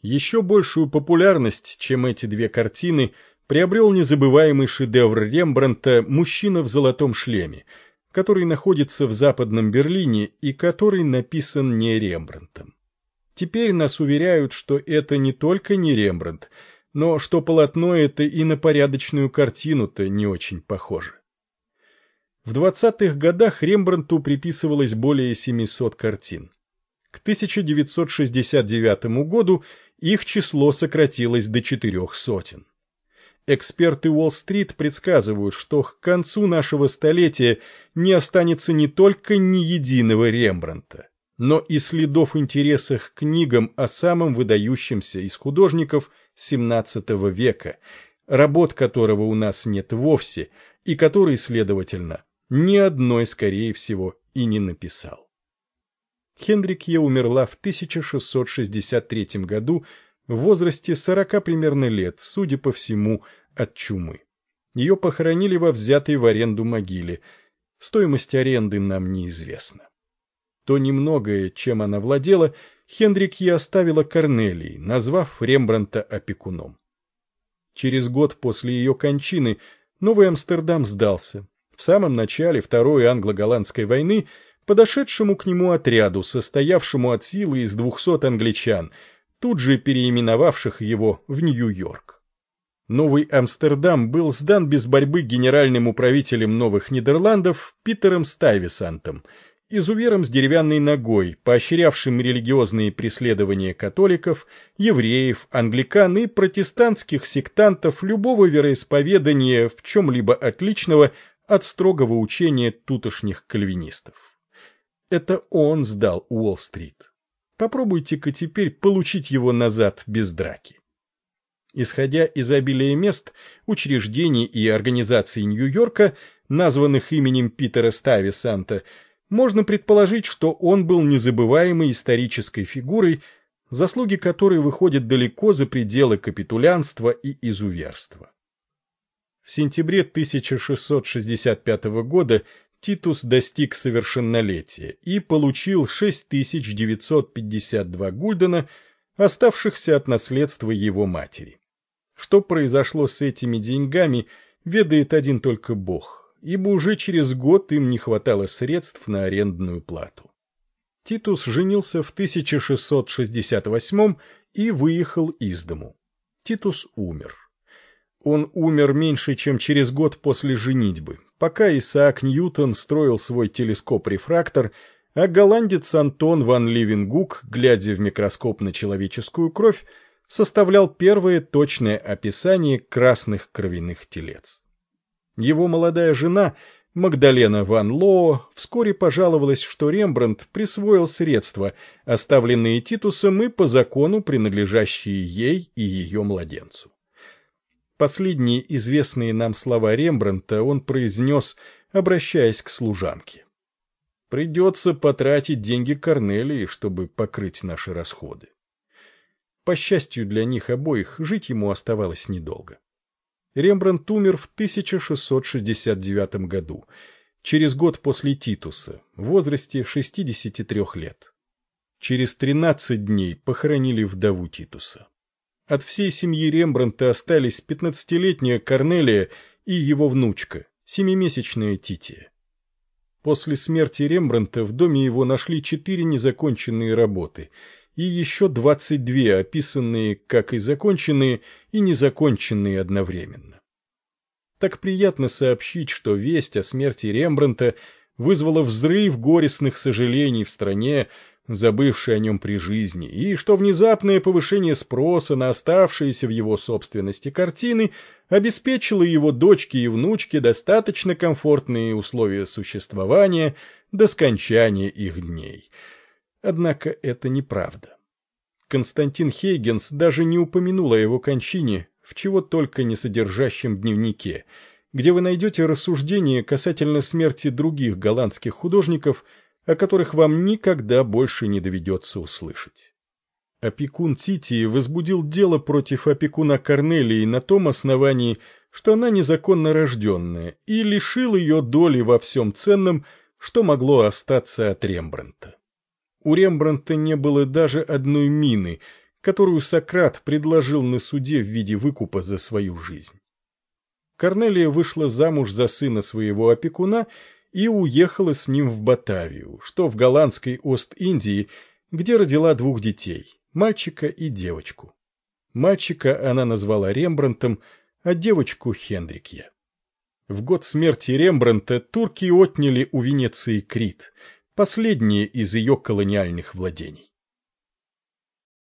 Еще большую популярность, чем эти две картины, приобрел незабываемый шедевр Рембрандта «Мужчина в золотом шлеме», который находится в Западном Берлине и который написан не Рембрандтом. Теперь нас уверяют, что это не только не Рембрандт, но что полотно это и на порядочную картину-то не очень похоже. В 20-х годах Рембрандту приписывалось более 700 картин. К 1969 году их число сократилось до четырех сотен. Эксперты Уолл-стрит предсказывают, что к концу нашего столетия не останется не только ни единого Рембрандта, но и следов интереса к книгам о самом выдающемся из художников XVII века, работ которого у нас нет вовсе, и который, следовательно, ни одной, скорее всего, и не написал. Хендрикье умерла в 1663 году в возрасте 40 примерно лет, судя по всему, от чумы. Ее похоронили во взятой в аренду могиле. Стоимость аренды нам неизвестна. То немногое, чем она владела, Хендрикье оставила Корнелии, назвав Рембранта опекуном. Через год после ее кончины Новый Амстердам сдался. В самом начале Второй англо-голландской войны – подошедшему к нему отряду, состоявшему от силы из двухсот англичан, тут же переименовавших его в Нью-Йорк. Новый Амстердам был сдан без борьбы генеральным управителем Новых Нидерландов Питером Стайвисантом, изувером с деревянной ногой, поощрявшим религиозные преследования католиков, евреев, англикан и протестантских сектантов любого вероисповедания в чем-либо отличного от строгого учения тутошних кальвинистов. Это он сдал Уолл-стрит. Попробуйте-ка теперь получить его назад без драки. Исходя из обилия мест, учреждений и организаций Нью-Йорка, названных именем Питера Стависанта, можно предположить, что он был незабываемой исторической фигурой, заслуги которой выходят далеко за пределы капитулянства и изуверства. В сентябре 1665 года Титус достиг совершеннолетия и получил 6952 гульдена, оставшихся от наследства его матери. Что произошло с этими деньгами, ведает один только Бог, ибо уже через год им не хватало средств на арендную плату. Титус женился в 1668 и выехал из дому. Титус умер. Он умер меньше, чем через год после женитьбы, пока Исаак Ньютон строил свой телескоп-рефрактор, а голландец Антон ван Ливенгук, глядя в микроскоп на человеческую кровь, составлял первое точное описание красных кровяных телец. Его молодая жена, Магдалена ван Лоо, вскоре пожаловалась, что Рембрандт присвоил средства, оставленные Титусом и по закону принадлежащие ей и ее младенцу. Последние известные нам слова Рембрандта он произнес, обращаясь к служанке. «Придется потратить деньги Корнелии, чтобы покрыть наши расходы». По счастью для них обоих, жить ему оставалось недолго. Рембрандт умер в 1669 году, через год после Титуса, в возрасте 63 лет. Через 13 дней похоронили вдову Титуса. От всей семьи Рембрандта остались пятнадцатилетняя Корнелия и его внучка, семимесячная Тития. После смерти Рембрандта в доме его нашли четыре незаконченные работы и еще двадцать две, описанные как и законченные, и незаконченные одновременно. Так приятно сообщить, что весть о смерти Рембрандта вызвала взрыв горестных сожалений в стране, забывший о нем при жизни, и что внезапное повышение спроса на оставшиеся в его собственности картины обеспечило его дочке и внучке достаточно комфортные условия существования до скончания их дней. Однако это неправда. Константин Хейгенс даже не упомянул о его кончине в чего только не содержащем дневнике, где вы найдете рассуждения касательно смерти других голландских художников – о которых вам никогда больше не доведется услышать. Опекун Титии возбудил дело против опекуна Корнелии на том основании, что она незаконно рожденная, и лишил ее доли во всем ценном, что могло остаться от Рембранта. У Рембранта не было даже одной мины, которую Сократ предложил на суде в виде выкупа за свою жизнь. Корнелия вышла замуж за сына своего опекуна и уехала с ним в Батавию, что в голландской Ост-Индии, где родила двух детей – мальчика и девочку. Мальчика она назвала Рембрандтом, а девочку – Хендрикье. В год смерти Рембрандта турки отняли у Венеции Крит, последнее из ее колониальных владений.